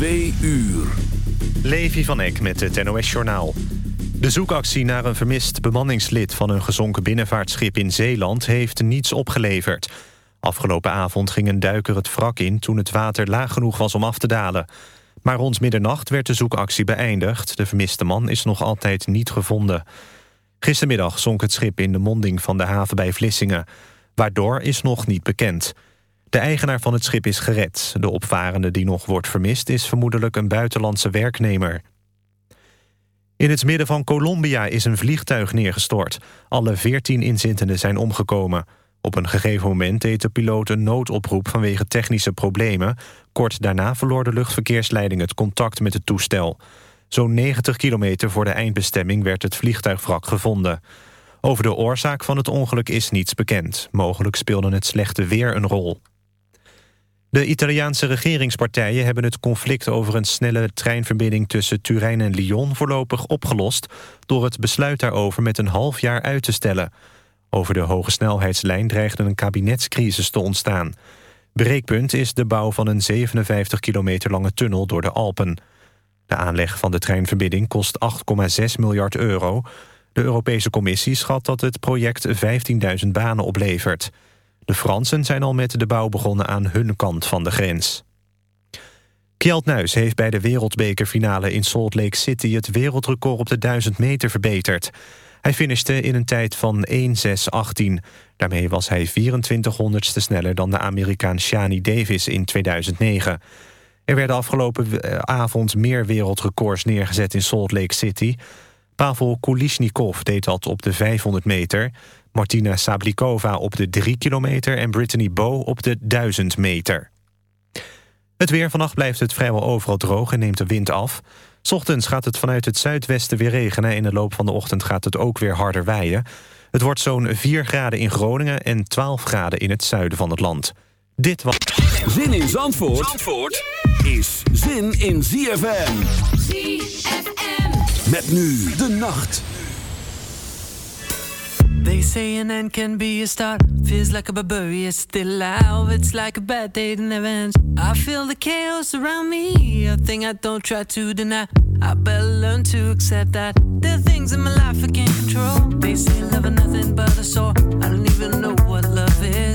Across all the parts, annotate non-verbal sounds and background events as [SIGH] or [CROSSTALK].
Twee uur. Levi van Eck met het NOS-journaal. De zoekactie naar een vermist bemanningslid van een gezonken binnenvaartschip in Zeeland heeft niets opgeleverd. Afgelopen avond ging een duiker het wrak in toen het water laag genoeg was om af te dalen. Maar rond middernacht werd de zoekactie beëindigd. De vermiste man is nog altijd niet gevonden. Gistermiddag zonk het schip in de monding van de haven bij Vlissingen. Waardoor is nog niet bekend. De eigenaar van het schip is gered. De opvarende die nog wordt vermist is vermoedelijk een buitenlandse werknemer. In het midden van Colombia is een vliegtuig neergestort. Alle veertien inzittenden zijn omgekomen. Op een gegeven moment deed de piloot een noodoproep vanwege technische problemen. Kort daarna verloor de luchtverkeersleiding het contact met het toestel. Zo'n 90 kilometer voor de eindbestemming werd het vliegtuigwrak gevonden. Over de oorzaak van het ongeluk is niets bekend. Mogelijk speelde het slechte weer een rol. De Italiaanse regeringspartijen hebben het conflict over een snelle treinverbinding tussen Turijn en Lyon voorlopig opgelost door het besluit daarover met een half jaar uit te stellen. Over de hoge snelheidslijn dreigde een kabinetscrisis te ontstaan. Breekpunt is de bouw van een 57 kilometer lange tunnel door de Alpen. De aanleg van de treinverbinding kost 8,6 miljard euro. De Europese Commissie schat dat het project 15.000 banen oplevert. De Fransen zijn al met de bouw begonnen aan hun kant van de grens. Kjeld Nuis heeft bij de wereldbekerfinale in Salt Lake City... het wereldrecord op de 1000 meter verbeterd. Hij finishte in een tijd van 1.6.18. Daarmee was hij 24 honderdste sneller dan de Amerikaan Shani Davis in 2009. Er werden afgelopen eh, avond meer wereldrecords neergezet in Salt Lake City. Pavel Kulishnikov deed dat op de 500 meter... Martina Sablikova op de 3 kilometer... en Brittany Bow op de 1000 meter. Het weer vannacht blijft het vrijwel overal droog en neemt de wind af. Ochtends gaat het vanuit het zuidwesten weer regenen... en in de loop van de ochtend gaat het ook weer harder waaien. Het wordt zo'n 4 graden in Groningen en 12 graden in het zuiden van het land. Dit was... Zin in Zandvoort, Zandvoort is zin in ZFM. ZFM. Met nu de nacht. They say an end can be a start. Feels like a barbarian still alive. It's like a bad day that never ends. I feel the chaos around me. A thing I don't try to deny. I better learn to accept that there are things in my life I can't control. They say love is nothing but a sore. I don't even know what love is.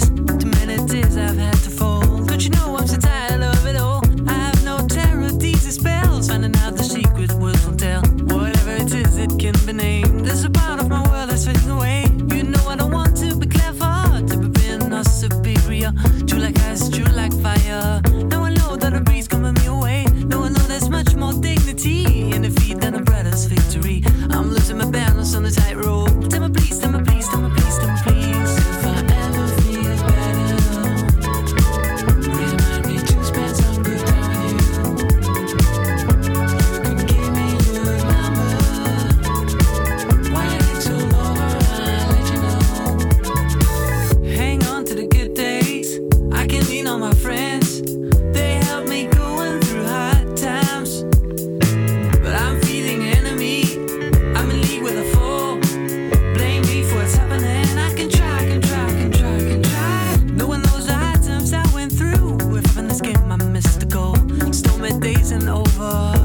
Over.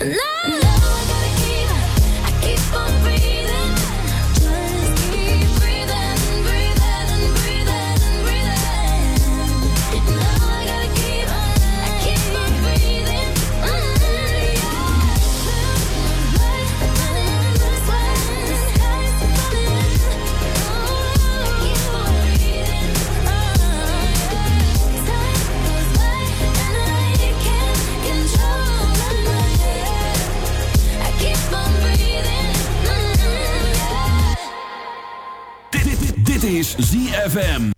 No, is ZFM.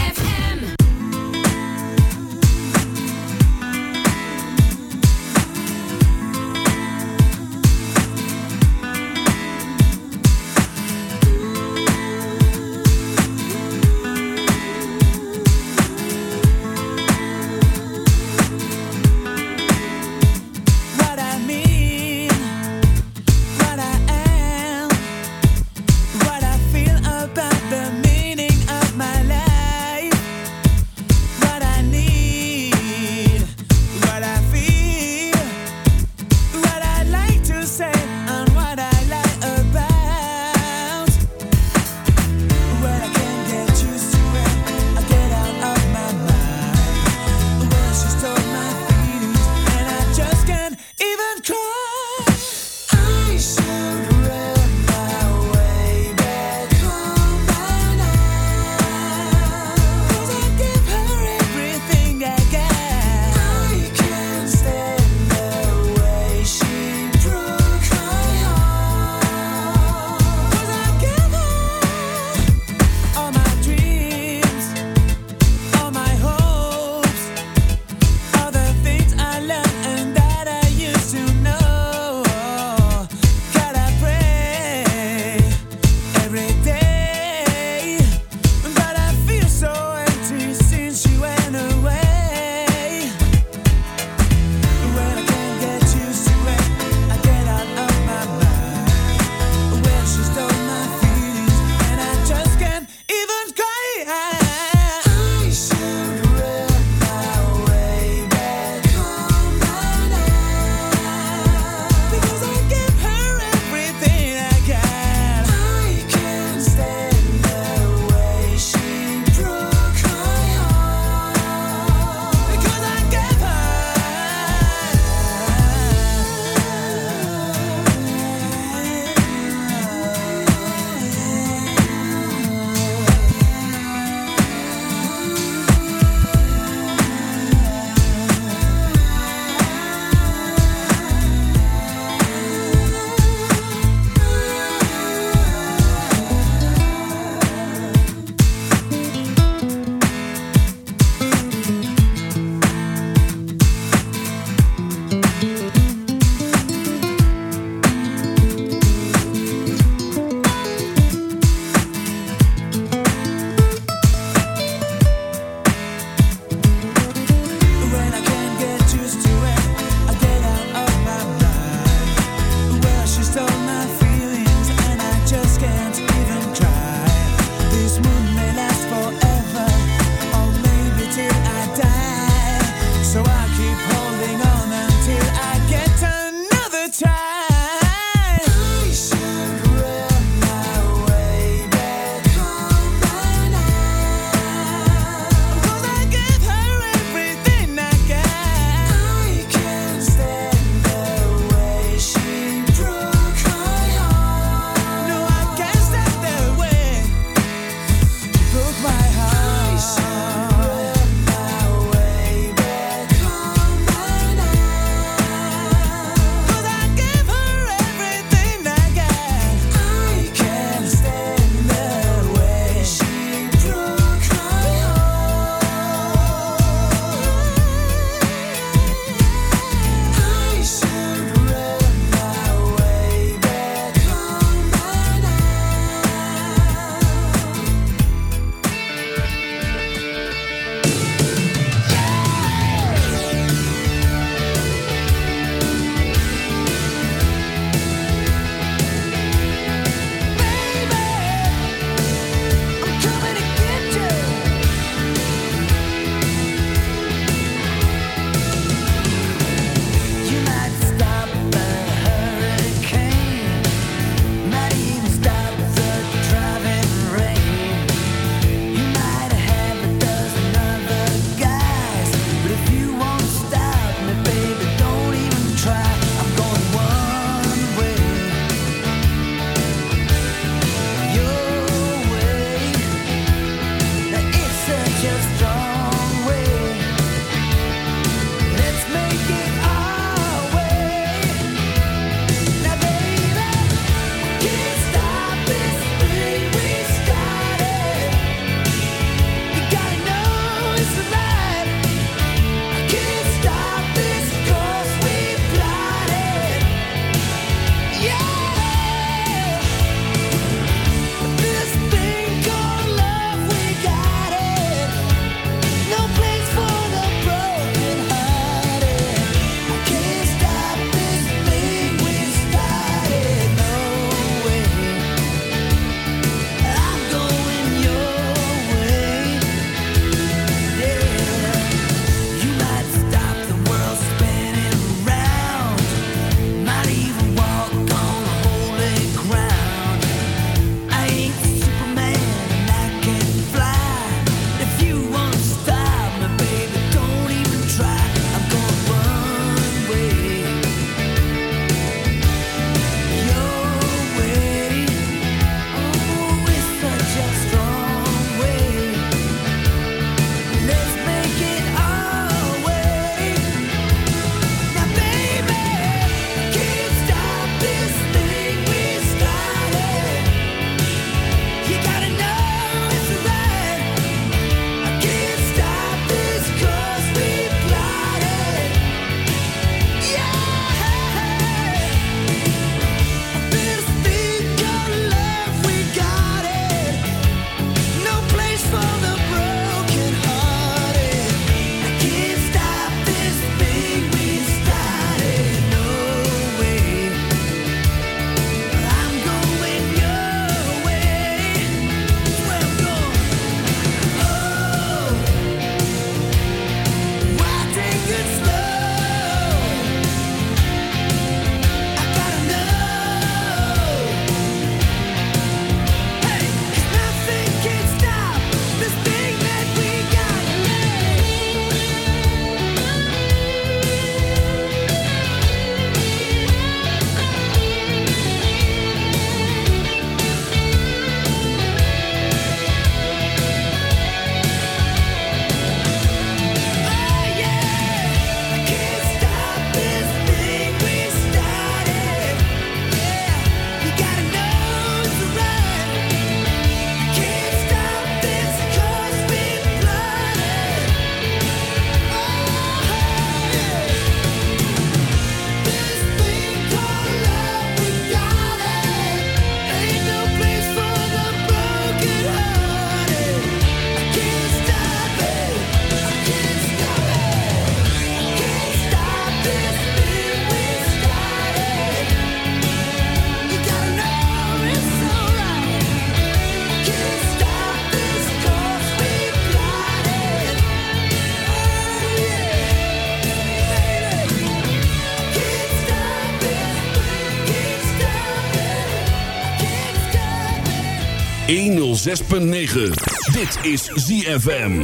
106.9. Dit is ZFM.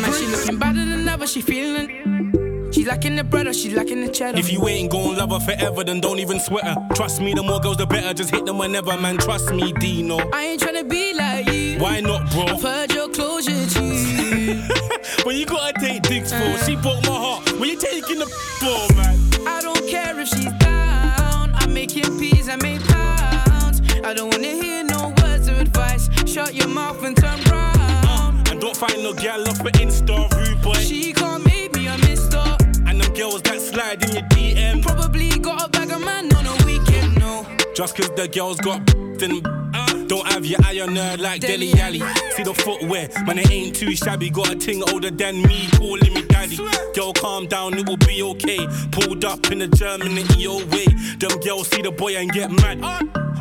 Man, she looking better than ever, she feeling. She lacking the bread or she lacking the cheddar. If you ain't gon' love her forever, then don't even sweat her. Trust me, the more girls, the better. Just hit them whenever, man. Trust me, Deno. I ain't tryna be like you. Why not, bro? I've heard your closure, G. [LAUGHS] when you gotta take dicks for, she broke my heart. When you taking the for, man? I don't care if she's down. I'm making peas, I make pounds. I don't wanna hear no words of advice. Shut your mouth and turn round. Uh, and don't find no gal off for Insta, rude boy. She can't make me a mister. And them girls that slide in your DM. Probably got a bag of man on a weekend, no. Just cause the girls got then uh, don't have your eye on her like Dele Alli. See the footwear, man, it ain't too shabby. Got a ting older than me, calling me daddy. Girl, calm down, it will be okay. Pulled up in the German EO way. Them girls see the boy and get mad. Uh.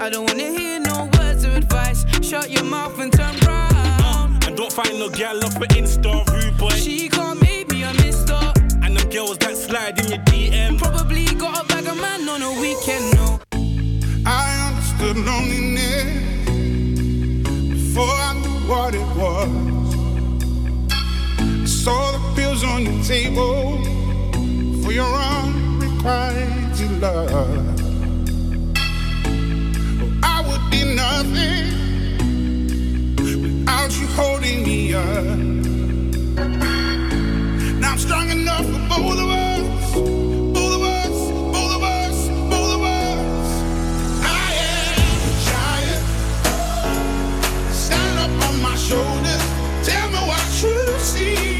I don't wanna hear no words of advice. Shut your mouth and turn round. Uh, and don't find no gal off for Insta, rude boy. She can't make me a mister. And them girls that slide in your DM. Probably got a bag of man on a weekend, no. I understood loneliness before I knew what it was. I saw the pills on your table for your unrequited love. Shoulders. Tell me what you see.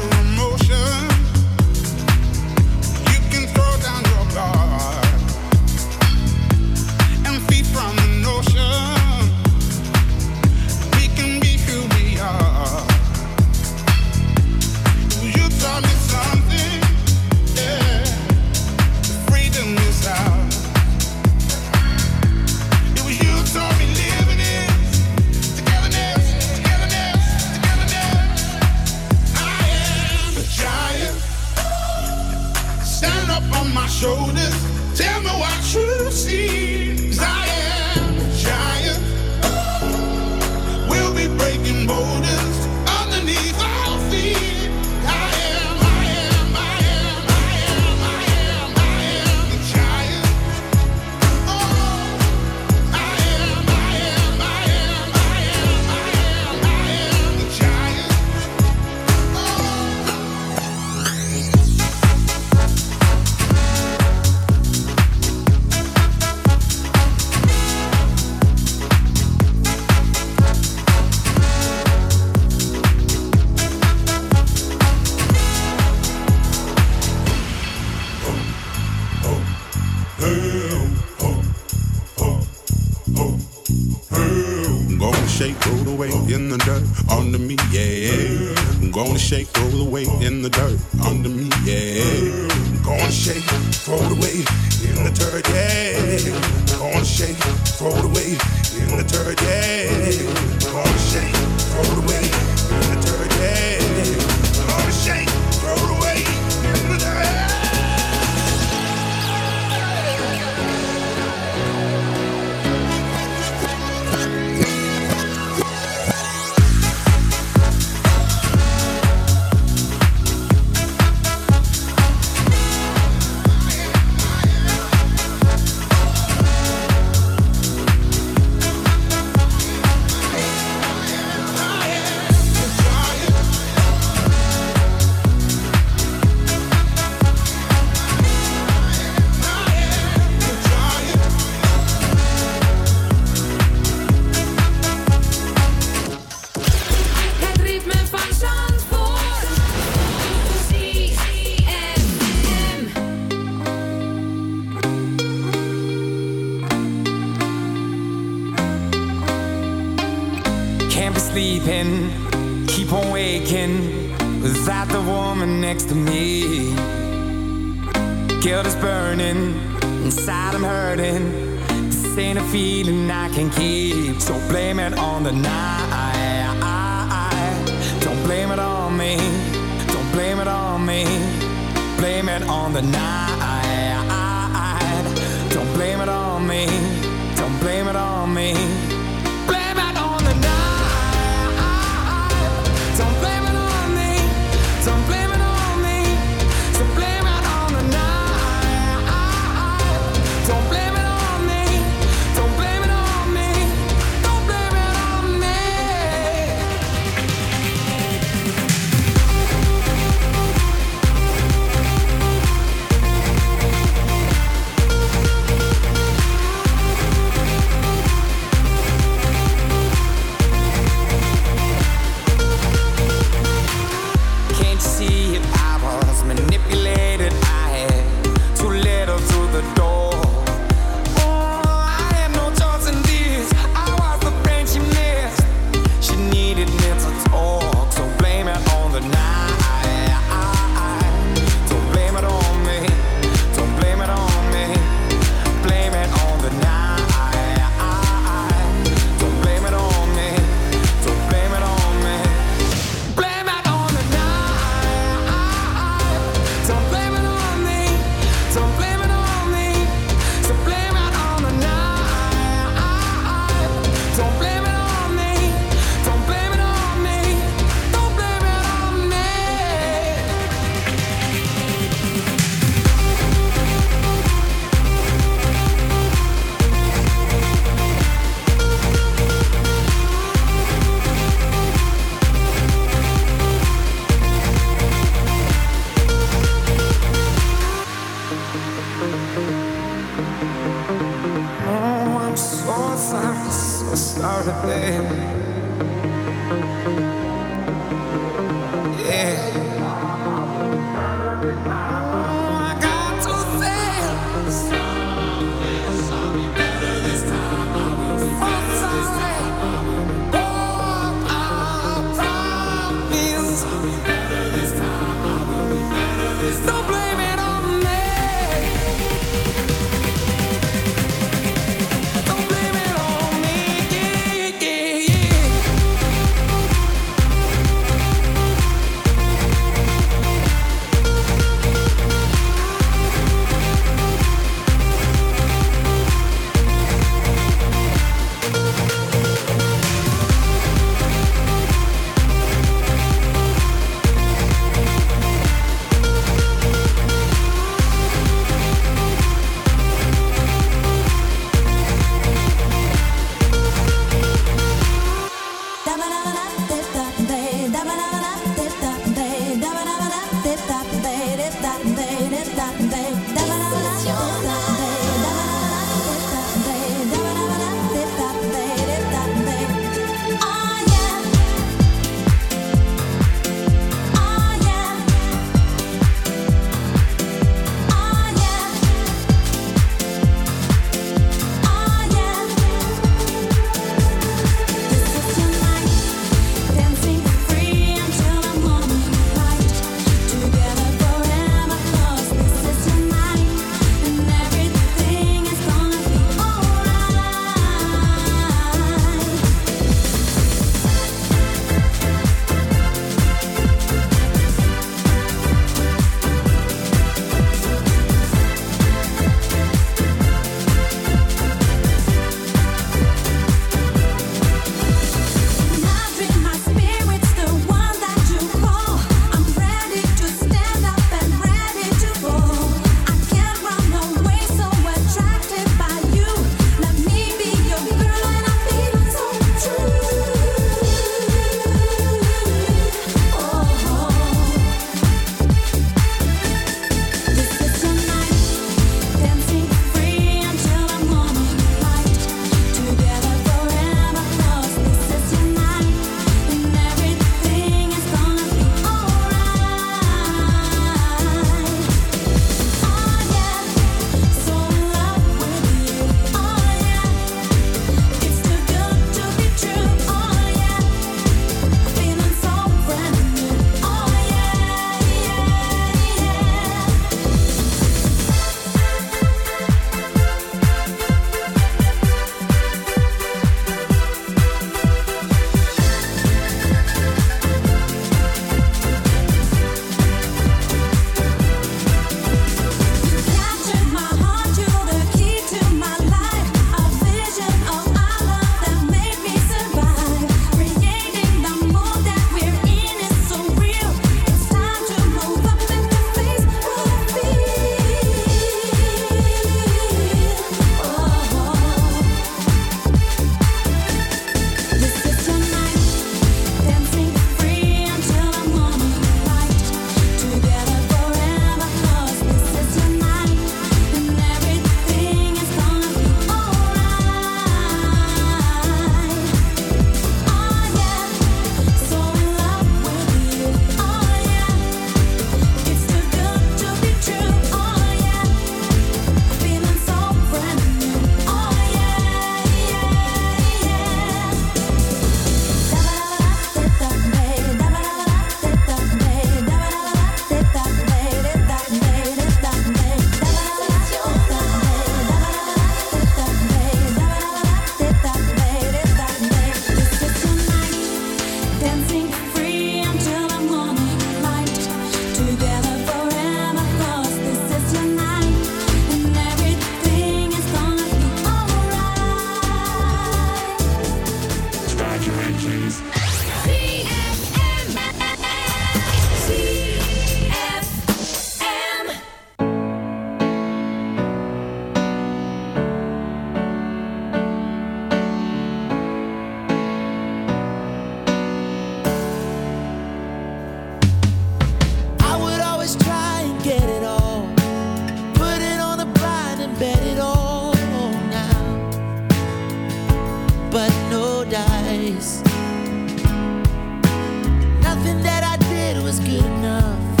good enough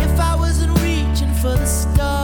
if I wasn't reaching for the stars.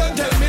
My doctor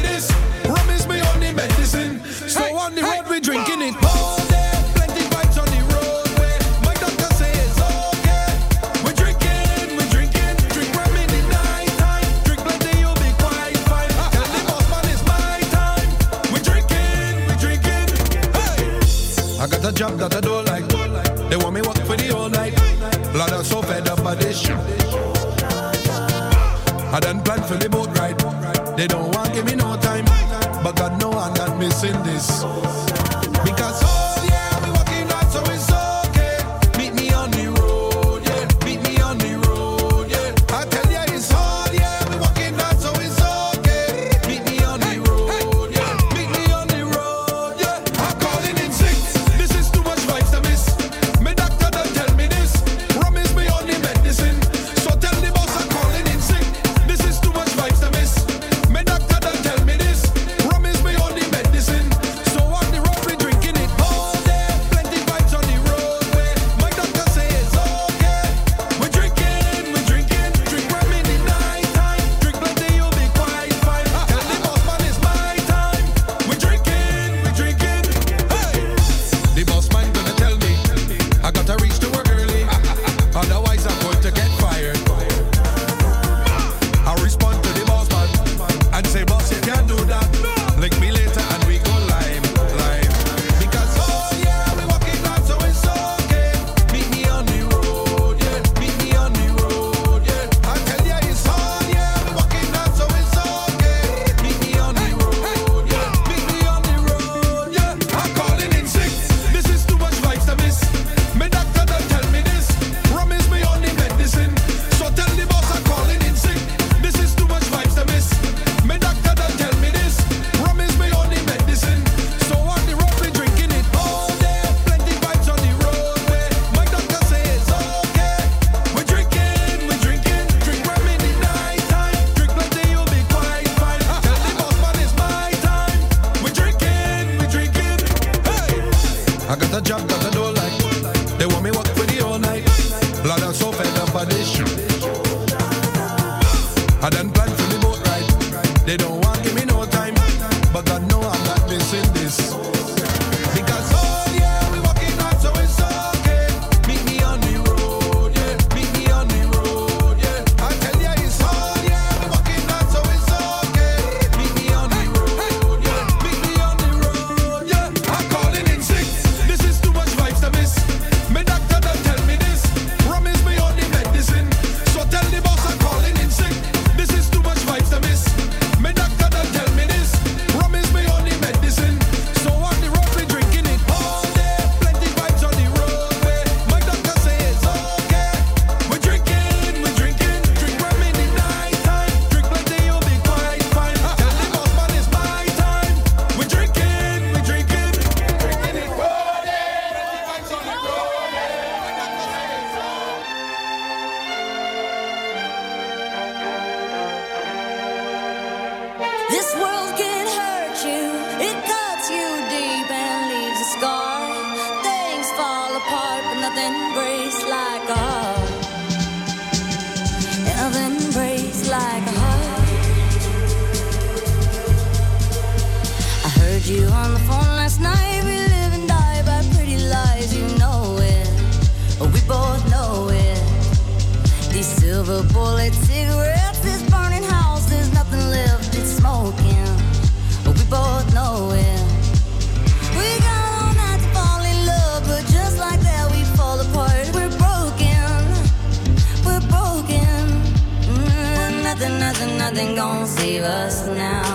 gonna save us now.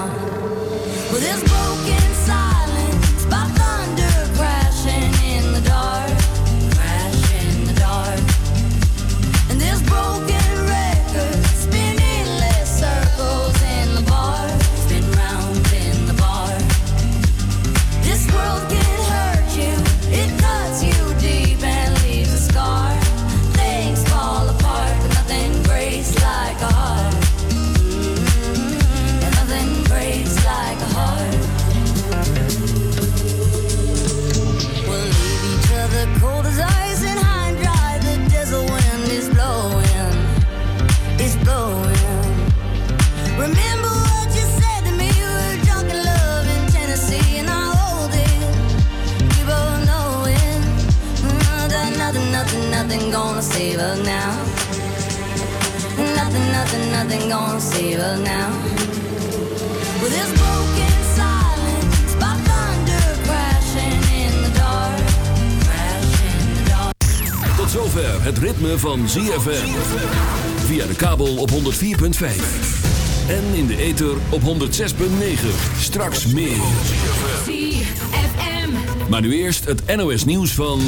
nothing gonna now. This broken Tot zover het ritme van ZFM. Via de kabel op 104.5. En in de ether op 106.9. Straks meer. Maar nu eerst het NOS nieuws van...